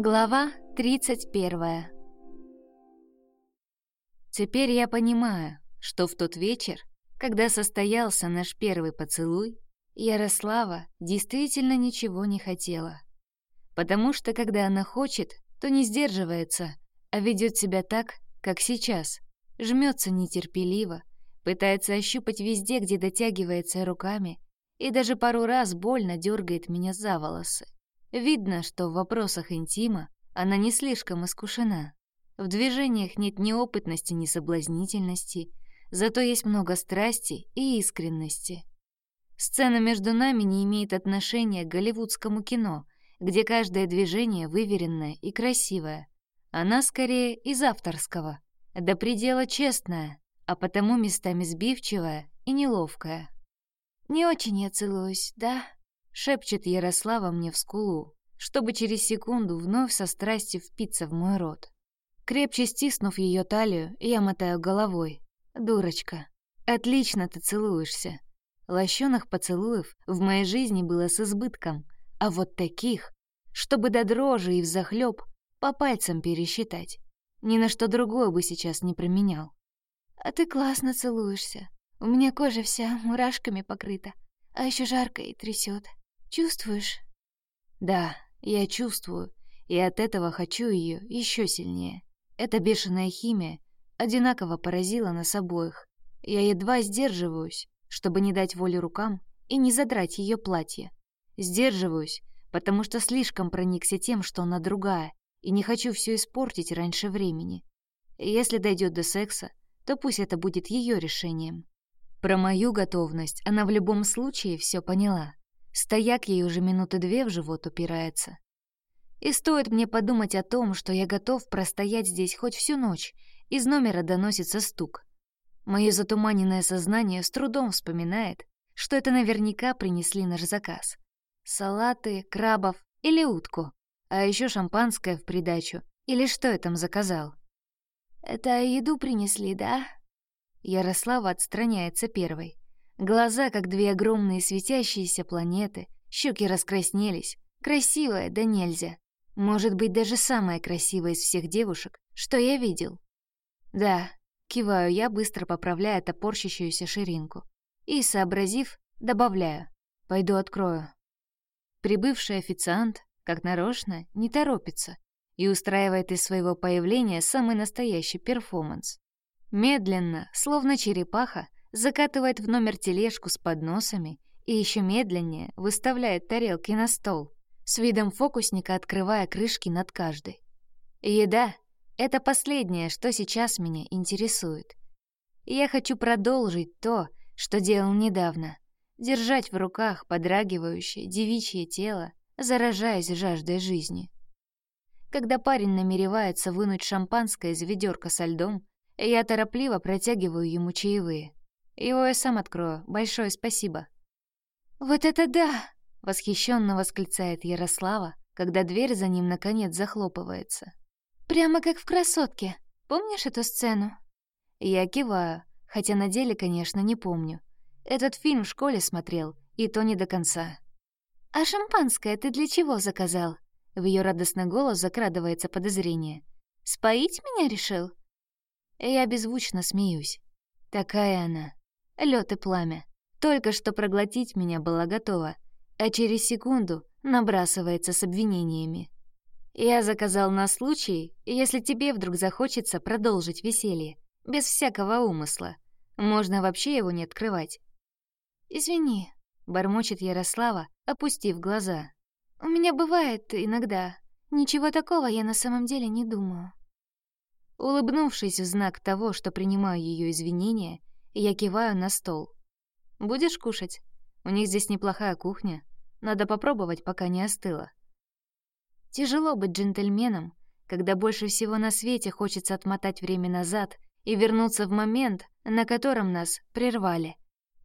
Глава 31 Теперь я понимаю, что в тот вечер, когда состоялся наш первый поцелуй, Ярослава действительно ничего не хотела. Потому что когда она хочет, то не сдерживается, а ведет себя так, как сейчас, жмется нетерпеливо, пытается ощупать везде, где дотягивается руками, и даже пару раз больно дергает меня за волосы. Видно, что в вопросах интима она не слишком искушена. В движениях нет ни опытности, ни соблазнительности, зато есть много страсти и искренности. Сцена между нами не имеет отношения к голливудскому кино, где каждое движение выверенное и красивое. Она скорее из авторского, до предела честная, а потому местами сбивчивая и неловкая. «Не очень я целуюсь, да?» — шепчет Ярослава мне в скулу, чтобы через секунду вновь со страстью впиться в мой рот. Крепче стиснув ее талию, я мотаю головой. «Дурочка, отлично ты целуешься. Лощеных поцелуев в моей жизни было с избытком, а вот таких, чтобы до дрожи и взахлёб по пальцам пересчитать. Ни на что другое бы сейчас не променял. А ты классно целуешься. У меня кожа вся мурашками покрыта, а еще жарко и трясет. Чувствуешь? Да, я чувствую, и от этого хочу ее еще сильнее. Эта бешеная химия одинаково поразила нас обоих. Я едва сдерживаюсь, чтобы не дать воли рукам и не задрать ее платье. Сдерживаюсь, потому что слишком проникся тем, что она другая, и не хочу все испортить раньше времени. Если дойдет до секса, то пусть это будет ее решением. Про мою готовность она в любом случае все поняла. Стояк ей уже минуты две в живот упирается. И стоит мне подумать о том, что я готов простоять здесь хоть всю ночь, из номера доносится стук. Мое затуманенное сознание с трудом вспоминает, что это наверняка принесли наш заказ. Салаты, крабов или утку, а еще шампанское в придачу. Или что я там заказал? «Это еду принесли, да?» Ярослава отстраняется первой. Глаза, как две огромные светящиеся планеты, щеки раскраснелись. Красивая, да нельзя. Может быть, даже самая красивая из всех девушек, что я видел. Да, Киваю я, быстро поправляя топорщащуюся ширинку. И, сообразив, добавляю. Пойду открою. Прибывший официант, как нарочно, не торопится и устраивает из своего появления самый настоящий перформанс. Медленно, словно черепаха, закатывает в номер тележку с подносами и еще медленнее выставляет тарелки на стол, с видом фокусника открывая крышки над каждой. Еда это последнее, что сейчас меня интересует. Я хочу продолжить то, что делал недавно. Держать в руках подрагивающее девичье тело, заражаясь жаждой жизни. Когда парень намеревается вынуть шампанское из ведерка со льдом, я торопливо протягиваю ему чаевые. Его я сам открою. Большое спасибо. «Вот это да!» — восхищенно восклицает Ярослава, когда дверь за ним наконец захлопывается. Прямо как в «Красотке». Помнишь эту сцену?» Я киваю, хотя на деле, конечно, не помню. Этот фильм в школе смотрел, и то не до конца. «А шампанское ты для чего заказал?» В ее радостный голос закрадывается подозрение. «Споить меня решил?» Я беззвучно смеюсь. Такая она. Лёд и пламя. Только что проглотить меня была готова, а через секунду набрасывается с обвинениями. Я заказал на случай, если тебе вдруг захочется продолжить веселье, без всякого умысла. Можно вообще его не открывать. «Извини», — бормочет Ярослава, опустив глаза. «У меня бывает иногда. Ничего такого я на самом деле не думаю». Улыбнувшись в знак того, что принимаю ее извинения, я киваю на стол. «Будешь кушать? У них здесь неплохая кухня. Надо попробовать, пока не остыло». Тяжело быть джентльменом, когда больше всего на свете хочется отмотать время назад и вернуться в момент, на котором нас прервали.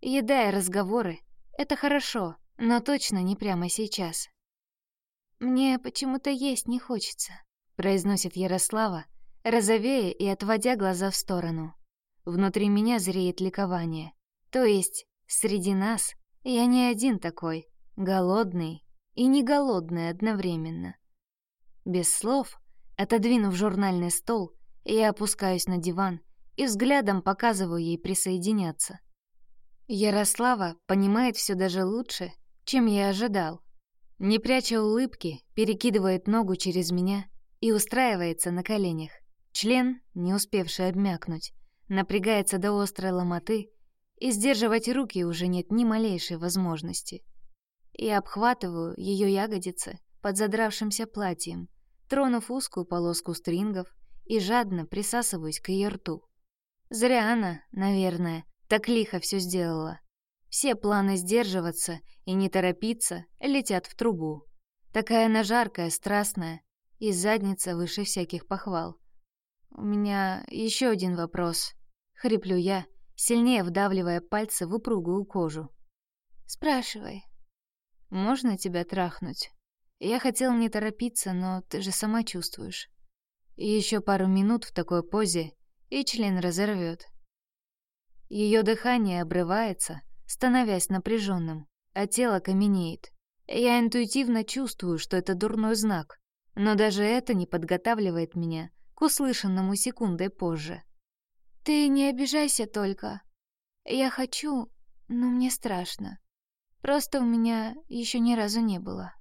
Еда и разговоры — это хорошо, но точно не прямо сейчас. «Мне почему-то есть не хочется», — произносит Ярослава, розовея и отводя глаза в сторону. Внутри меня зреет ликование. То есть, среди нас я не один такой, голодный и не голодный одновременно. Без слов, отодвинув журнальный стол, я опускаюсь на диван и взглядом показываю ей присоединяться. Ярослава понимает все даже лучше, чем я ожидал. Не пряча улыбки, перекидывает ногу через меня и устраивается на коленях. Член, не успевший обмякнуть, напрягается до острой ломоты, и сдерживать руки уже нет ни малейшей возможности. Я обхватываю ее ягодицы под задравшимся платьем, тронув узкую полоску стрингов и жадно присасываюсь к ее рту. Зря она, наверное, так лихо все сделала. Все планы сдерживаться и не торопиться летят в трубу. Такая она жаркая, страстная, и задница выше всяких похвал. «У меня еще один вопрос», — хриплю я, сильнее вдавливая пальцы в упругую кожу. «Спрашивай». «Можно тебя трахнуть?» Я хотел не торопиться, но ты же сама чувствуешь. Еще пару минут в такой позе, и член разорвет. Ее дыхание обрывается, становясь напряженным, а тело каменеет. Я интуитивно чувствую, что это дурной знак, но даже это не подготавливает меня услышанному секундой позже. «Ты не обижайся только. Я хочу, но мне страшно. Просто у меня еще ни разу не было».